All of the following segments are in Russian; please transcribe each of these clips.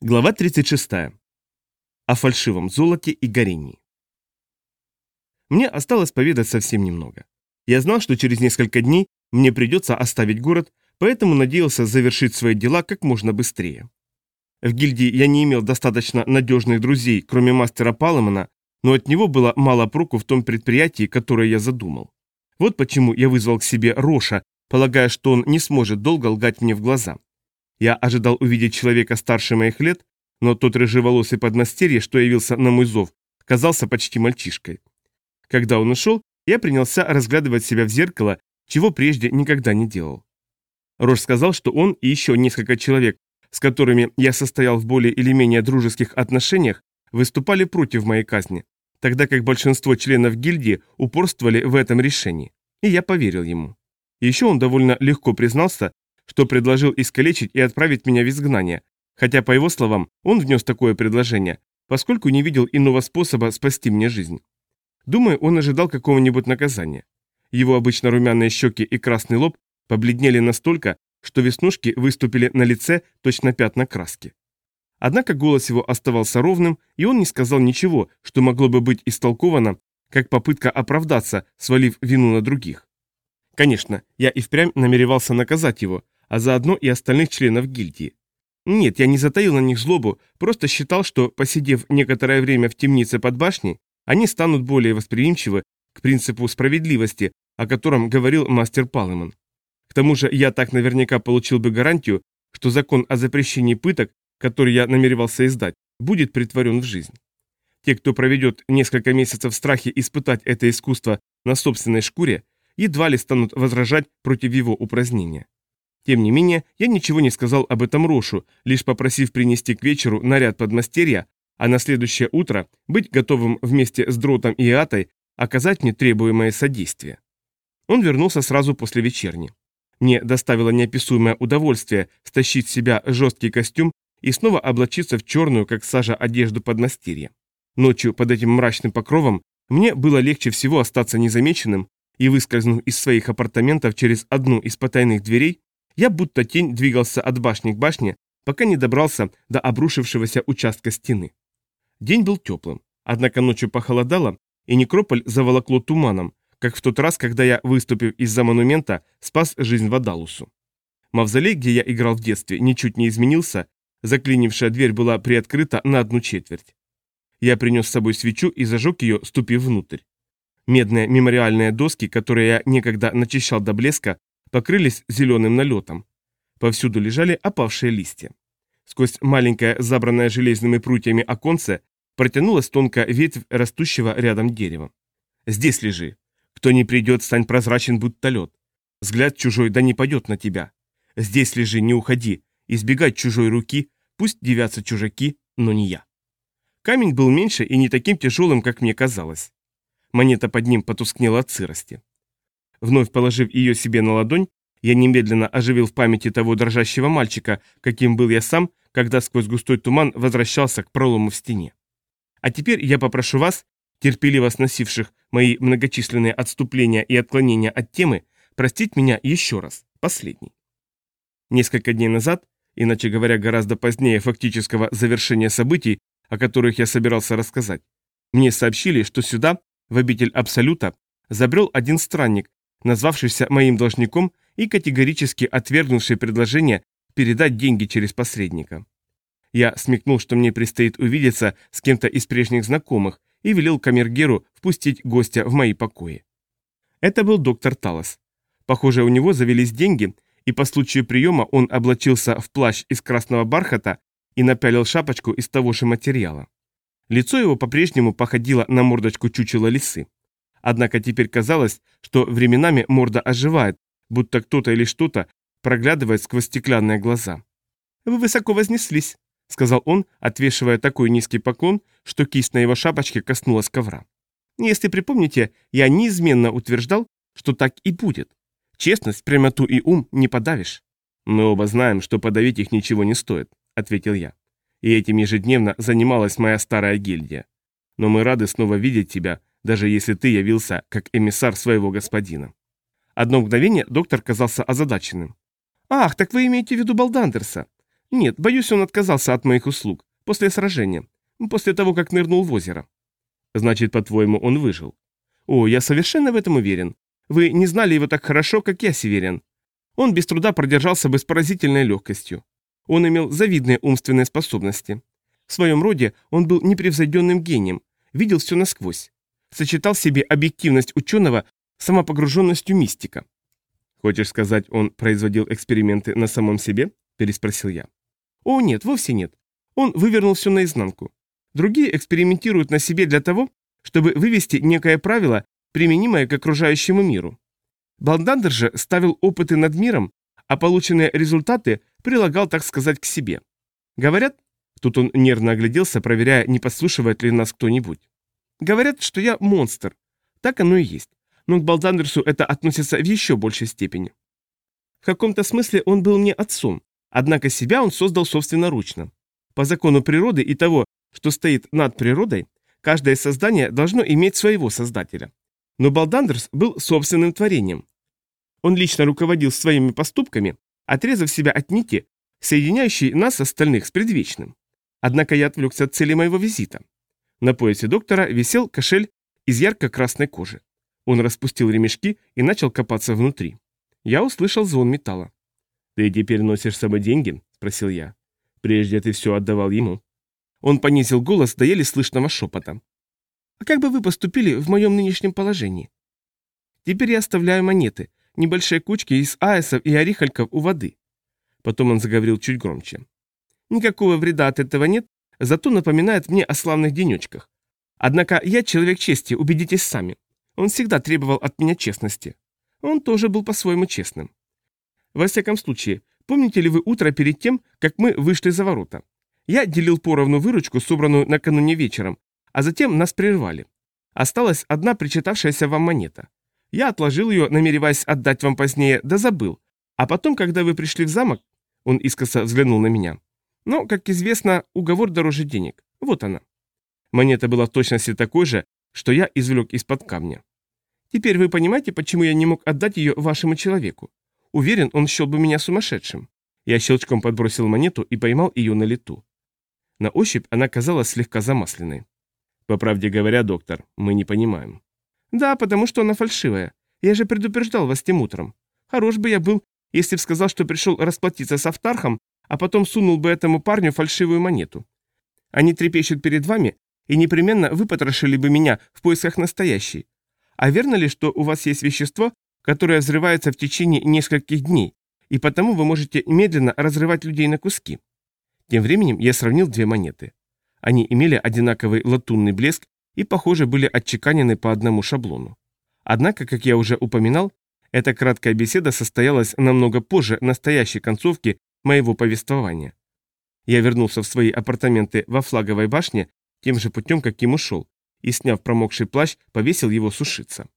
Глава 36. О фальшивом золоте и горении. Мне осталось поведать совсем немного. Я знал, что через несколько дней мне придется оставить город, поэтому надеялся завершить свои дела как можно быстрее. В гильдии я не имел достаточно надежных друзей, кроме мастера Палемана, но от него было мало проку в том предприятии, которое я задумал. Вот почему я вызвал к себе Роша, полагая, что он не сможет долго лгать мне в глаза. Я ожидал увидеть человека старше моих лет, но тот рыжеволосый подмастерье, что явился на мой зов, казался почти мальчишкой. Когда он ушел, я принялся разглядывать себя в зеркало, чего прежде никогда не делал. Рош сказал, что он и еще несколько человек, с которыми я состоял в более или менее дружеских отношениях, выступали против моей казни, тогда как большинство членов гильдии упорствовали в этом решении. И я поверил ему. Еще он довольно легко признался, что предложил искалечить и отправить меня в изгнание, хотя, по его словам, он внес такое предложение, поскольку не видел иного способа спасти мне жизнь. Думаю, он ожидал какого-нибудь наказания. Его обычно румяные щеки и красный лоб побледнели настолько, что веснушки выступили на лице точно пятна краски. Однако голос его оставался ровным, и он не сказал ничего, что могло бы быть истолковано как попытка оправдаться, свалив вину на других. Конечно, я и впрямь намеревался наказать его, а заодно и остальных членов гильдии. Нет, я не затаил на них злобу, просто считал, что, посидев некоторое время в темнице под башней, они станут более восприимчивы к принципу справедливости, о котором говорил мастер Палеман. К тому же я так наверняка получил бы гарантию, что закон о запрещении пыток, который я намеревался издать, будет притворен в жизнь. Те, кто проведет несколько месяцев в страхе испытать это искусство на собственной шкуре, едва ли станут возражать против его упразднения. Тем не менее, я ничего не сказал об этом Рошу, лишь попросив принести к вечеру наряд подмастерья, а на следующее утро быть готовым вместе с Дротом и Атой оказать мне требуемое содействие. Он вернулся сразу после вечерни. Мне доставило неописуемое удовольствие стащить с себя жесткий костюм и снова облачиться в черную, как сажа, одежду подмастерья. Ночью под этим мрачным покровом мне было легче всего остаться незамеченным и, выскользнув из своих апартаментов через одну из потайных дверей, я будто тень двигался от башни к башне, пока не добрался до обрушившегося участка стены. День был теплым, однако ночью похолодало, и некрополь заволокло туманом, как в тот раз, когда я, выступив из-за монумента, спас жизнь Вадалусу. Мавзолей, где я играл в детстве, ничуть не изменился, заклинившая дверь была приоткрыта на одну четверть. Я принес с собой свечу и зажег ее, ступив внутрь. Медные мемориальные доски, которые я некогда начищал до блеска, покрылись зеленым налетом. Повсюду лежали опавшие листья. Сквозь маленькое, забранное железными прутьями оконце протянулась тонкая ветвь растущего рядом дерева. «Здесь лежи. Кто не придет, стань прозрачен, будто лед. Взгляд чужой да не пойдет на тебя. Здесь лежи, не уходи. Избегай чужой руки, пусть девятся чужаки, но не я». Камень был меньше и не таким тяжелым, как мне казалось. Монета под ним потускнела от сырости. Вновь положив ее себе на ладонь, я немедленно оживил в памяти того дрожащего мальчика, каким был я сам, когда сквозь густой туман возвращался к пролому в стене. А теперь я попрошу вас, терпеливо сносивших мои многочисленные отступления и отклонения от темы, простить меня еще раз, последний. Несколько дней назад, иначе говоря, гораздо позднее фактического завершения событий, о которых я собирался рассказать, мне сообщили, что сюда, в обитель Абсолюта, забрел один странник, назвавшийся моим должником и категорически отвергнувший предложение передать деньги через посредника. Я смекнул, что мне предстоит увидеться с кем-то из прежних знакомых и велел камергеру впустить гостя в мои покои. Это был доктор Талос. Похоже, у него завелись деньги, и по случаю приема он облачился в плащ из красного бархата и напялил шапочку из того же материала. Лицо его по-прежнему походило на мордочку чучела лисы. Однако теперь казалось, что временами морда оживает, будто кто-то или что-то проглядывает сквозь стеклянные глаза. «Вы высоко вознеслись», — сказал он, отвешивая такой низкий поклон, что кисть на его шапочке коснулась ковра. «Если припомните, я неизменно утверждал, что так и будет. Честность, прямоту и ум не подавишь». «Мы оба знаем, что подавить их ничего не стоит», — ответил я. «И этим ежедневно занималась моя старая гильдия. Но мы рады снова видеть тебя, даже если ты явился как эмиссар своего господина. Одно мгновение доктор казался озадаченным. «Ах, так вы имеете в виду Балдандерса? Нет, боюсь, он отказался от моих услуг. После сражения. После того, как нырнул в озеро. Значит, по-твоему, он выжил? О, я совершенно в этом уверен. Вы не знали его так хорошо, как я, Северин. Он без труда продержался бы с поразительной легкостью. Он имел завидные умственные способности. В своем роде он был непревзойденным гением, видел все насквозь. Сочетал в себе объективность ученого с самопогруженностью мистика. «Хочешь сказать, он производил эксперименты на самом себе?» – переспросил я. «О, нет, вовсе нет. Он вывернул все наизнанку. Другие экспериментируют на себе для того, чтобы вывести некое правило, применимое к окружающему миру. Балдандер же ставил опыты над миром, а полученные результаты прилагал, так сказать, к себе. Говорят, тут он нервно огляделся, проверяя, не подслушивает ли нас кто-нибудь. Говорят, что я монстр. Так оно и есть. Но к Балдандерсу это относится в еще большей степени. В каком-то смысле он был мне отцом, однако себя он создал собственноручно. По закону природы и того, что стоит над природой, каждое создание должно иметь своего создателя. Но Балдандерс был собственным творением. Он лично руководил своими поступками, отрезав себя от нити, соединяющей нас остальных с предвечным. Однако я отвлекся от цели моего визита. На поясе доктора висел кошель из ярко-красной кожи. Он распустил ремешки и начал копаться внутри. Я услышал звон металла. «Ты теперь носишь с собой деньги?» – спросил я. «Прежде ты все отдавал ему». Он понизил голос до еле слышного шепота. «А как бы вы поступили в моем нынешнем положении? Теперь я оставляю монеты, небольшие кучки из аэсов и орехальков у воды». Потом он заговорил чуть громче. «Никакого вреда от этого нет, зато напоминает мне о славных денечках. Однако я человек чести, убедитесь сами. Он всегда требовал от меня честности. Он тоже был по-своему честным. Во всяком случае, помните ли вы утро перед тем, как мы вышли за ворота? Я делил поровну выручку, собранную накануне вечером, а затем нас прервали. Осталась одна причитавшаяся вам монета. Я отложил ее, намереваясь отдать вам позднее, да забыл. А потом, когда вы пришли в замок, он искоса взглянул на меня. Но, как известно, уговор дороже денег. Вот она. Монета была в точности такой же, что я извлек из-под камня. Теперь вы понимаете, почему я не мог отдать ее вашему человеку? Уверен, он счел бы меня сумасшедшим. Я щелчком подбросил монету и поймал ее на лету. На ощупь она казалась слегка замасленной. По правде говоря, доктор, мы не понимаем. Да, потому что она фальшивая. Я же предупреждал вас тем утром. Хорош бы я был, если б сказал, что пришел расплатиться с Автархом, а потом сунул бы этому парню фальшивую монету. Они трепещут перед вами и непременно выпотрошили бы меня в поисках настоящей. А верно ли, что у вас есть вещество, которое взрывается в течение нескольких дней, и потому вы можете медленно разрывать людей на куски? Тем временем я сравнил две монеты. Они имели одинаковый латунный блеск и, похоже, были отчеканены по одному шаблону. Однако, как я уже упоминал, эта краткая беседа состоялась намного позже настоящей концовки моего повествования. Я вернулся в свои апартаменты во флаговой башне тем же путем, каким ушел, и, сняв промокший плащ, повесил его сушиться.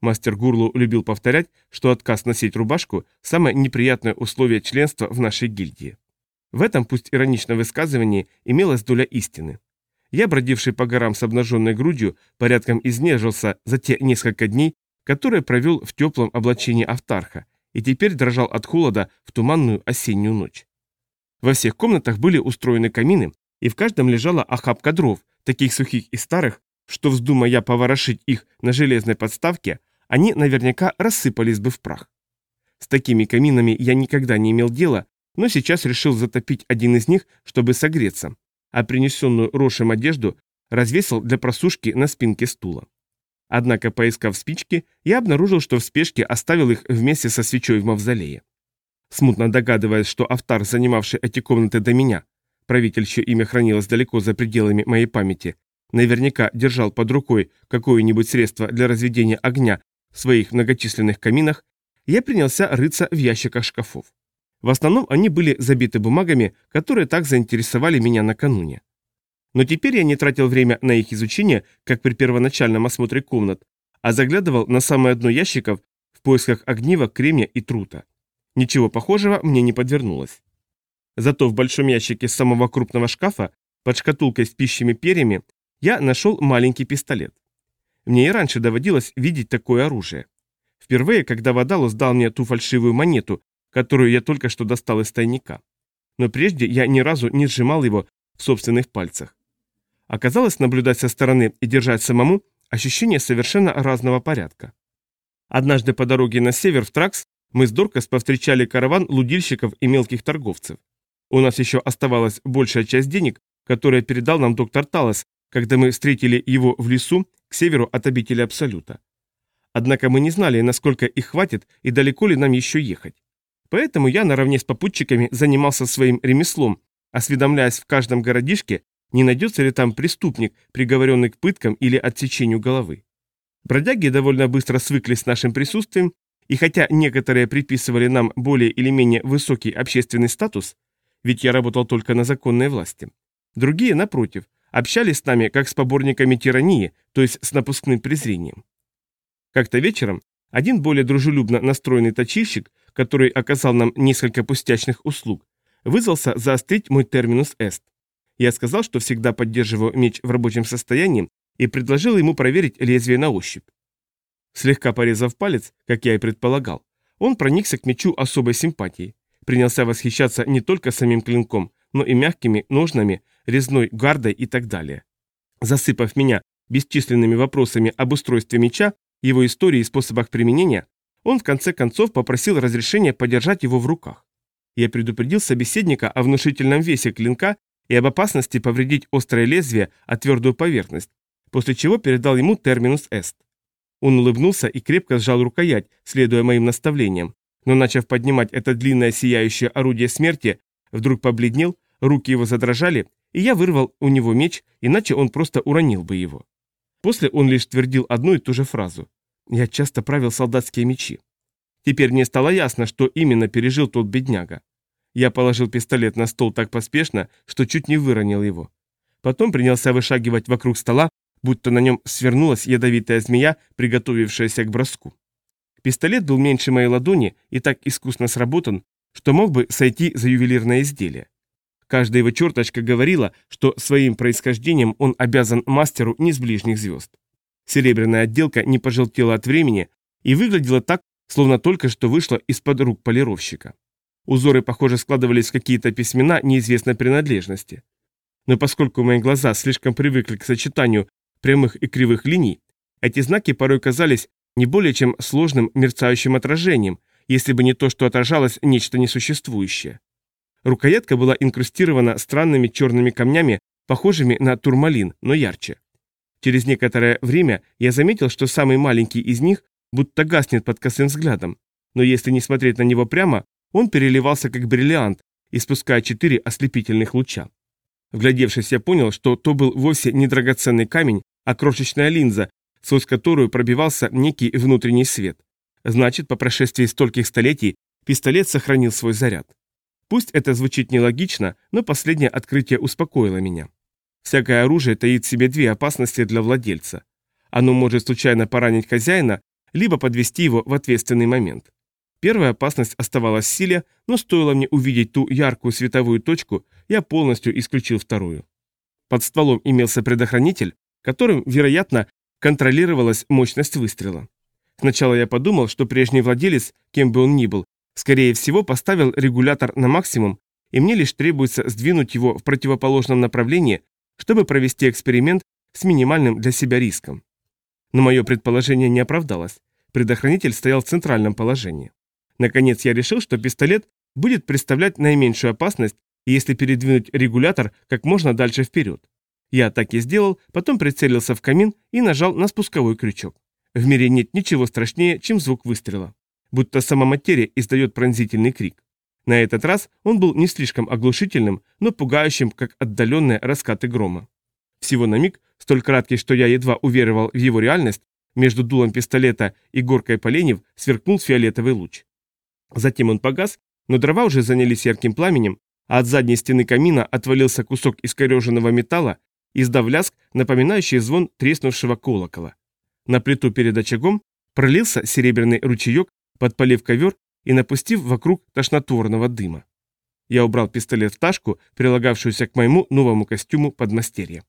Мастер Гурлу любил повторять, что отказ носить рубашку – самое неприятное условие членства в нашей гильдии. В этом, пусть ироничном высказывании, имелась доля истины. Я, бродивший по горам с обнаженной грудью, порядком изнежился за те несколько дней, которые провел в теплом облачении Автарха, и теперь дрожал от холода в туманную осеннюю ночь. Во всех комнатах были устроены камины, и в каждом лежала охапка дров, таких сухих и старых, что, вздумая поворошить их на железной подставке, они наверняка рассыпались бы в прах. С такими каминами я никогда не имел дела, но сейчас решил затопить один из них, чтобы согреться, а принесенную Рошем одежду развесил для просушки на спинке стула. Однако, поискав спички, я обнаружил, что в спешке оставил их вместе со свечой в мавзолее. Смутно догадываясь, что автар, занимавший эти комнаты до меня, правитель, чье имя хранилось далеко за пределами моей памяти, наверняка держал под рукой какое-нибудь средство для разведения огня в своих многочисленных каминах, я принялся рыться в ящиках шкафов. В основном они были забиты бумагами, которые так заинтересовали меня накануне. Но теперь я не тратил время на их изучение, как при первоначальном осмотре комнат, а заглядывал на самое дно ящиков в поисках огнива, кремня и трута. Ничего похожего мне не подвернулось. Зато в большом ящике самого крупного шкафа, под шкатулкой с пищими перьями, я нашел маленький пистолет. Мне и раньше доводилось видеть такое оружие. Впервые, когда Водалус дал мне ту фальшивую монету, которую я только что достал из тайника. но прежде я ни разу не сжимал его в собственных пальцах. Оказалось, наблюдать со стороны и держать самому – ощущение совершенно разного порядка. Однажды по дороге на север в Тракс мы с Доркас повстречали караван лудильщиков и мелких торговцев. У нас еще оставалась большая часть денег, которые передал нам доктор Талос, когда мы встретили его в лесу к северу от обители Абсолюта. Однако мы не знали, насколько их хватит и далеко ли нам еще ехать. Поэтому я наравне с попутчиками занимался своим ремеслом, осведомляясь в каждом городишке, не найдется ли там преступник, приговоренный к пыткам или отсечению головы. Бродяги довольно быстро свыклись с нашим присутствием, и хотя некоторые приписывали нам более или менее высокий общественный статус, ведь я работал только на законной власти, другие, напротив, общались с нами как с поборниками тирании, то есть с напускным презрением. Как-то вечером один более дружелюбно настроенный точильщик, который оказал нам несколько пустячных услуг, вызвался заострить мой терминус эст. Я сказал, что всегда поддерживаю меч в рабочем состоянии и предложил ему проверить лезвие на ощупь. Слегка порезав палец, как я и предполагал, он проникся к мечу особой симпатией, принялся восхищаться не только самим клинком, но и мягкими ножнами, резной гардой и так далее. Засыпав меня бесчисленными вопросами об устройстве меча, его истории и способах применения, он в конце концов попросил разрешения подержать его в руках. Я предупредил собеседника о внушительном весе клинка и об опасности повредить острое лезвие о твердую поверхность, после чего передал ему терминус эст. Он улыбнулся и крепко сжал рукоять, следуя моим наставлениям, но начав поднимать это длинное сияющее орудие смерти, вдруг побледнел, руки его задрожали, и я вырвал у него меч, иначе он просто уронил бы его. После он лишь твердил одну и ту же фразу. «Я часто правил солдатские мечи». Теперь мне стало ясно, что именно пережил тот бедняга. Я положил пистолет на стол так поспешно, что чуть не выронил его. Потом принялся вышагивать вокруг стола, будто на нем свернулась ядовитая змея, приготовившаяся к броску. Пистолет был меньше моей ладони и так искусно сработан, что мог бы сойти за ювелирное изделие. Каждая его черточка говорила, что своим происхождением он обязан мастеру не с ближних звезд. Серебряная отделка не пожелтела от времени и выглядела так, словно только что вышла из-под рук полировщика. Узоры, похоже, складывались в какие-то письмена неизвестной принадлежности. Но поскольку мои глаза слишком привыкли к сочетанию прямых и кривых линий, эти знаки порой казались не более чем сложным мерцающим отражением, если бы не то, что отражалось нечто несуществующее. Рукоятка была инкрустирована странными черными камнями, похожими на турмалин, но ярче. Через некоторое время я заметил, что самый маленький из них будто гаснет под косым взглядом, но если не смотреть на него прямо, он переливался как бриллиант, испуская четыре ослепительных луча. Вглядевшись, я понял, что то был вовсе не драгоценный камень, а крошечная линза, сквозь которую пробивался некий внутренний свет. Значит, по прошествии стольких столетий пистолет сохранил свой заряд. Пусть это звучит нелогично, но последнее открытие успокоило меня. Всякое оружие таит в себе две опасности для владельца. Оно может случайно поранить хозяина, либо подвести его в ответственный момент. Первая опасность оставалась в силе, но стоило мне увидеть ту яркую световую точку, я полностью исключил вторую. Под стволом имелся предохранитель, которым, вероятно, контролировалась мощность выстрела. Сначала я подумал, что прежний владелец, кем бы он ни был, скорее всего поставил регулятор на максимум, и мне лишь требуется сдвинуть его в противоположном направлении, чтобы провести эксперимент с минимальным для себя риском. Но мое предположение не оправдалось. Предохранитель стоял в центральном положении. Наконец я решил, что пистолет будет представлять наименьшую опасность, если передвинуть регулятор как можно дальше вперед. Я так и сделал, потом прицелился в камин и нажал на спусковой крючок. В мире нет ничего страшнее, чем звук выстрела. Будто сама материя издает пронзительный крик. На этот раз он был не слишком оглушительным, но пугающим, как отдаленные раскаты грома. Всего на миг, столь краткий, что я едва уверовал в его реальность, между дулом пистолета и горкой поленьев сверкнул фиолетовый луч. Затем он погас, но дрова уже занялись ярким пламенем, а от задней стены камина отвалился кусок искореженного металла, издав лязг, напоминающий звон треснувшего колокола. На плиту перед очагом пролился серебряный ручеек, подпалив ковер и напустив вокруг тошнотворного дыма. Я убрал пистолет в ташку, прилагавшуюся к моему новому костюму подмастерья.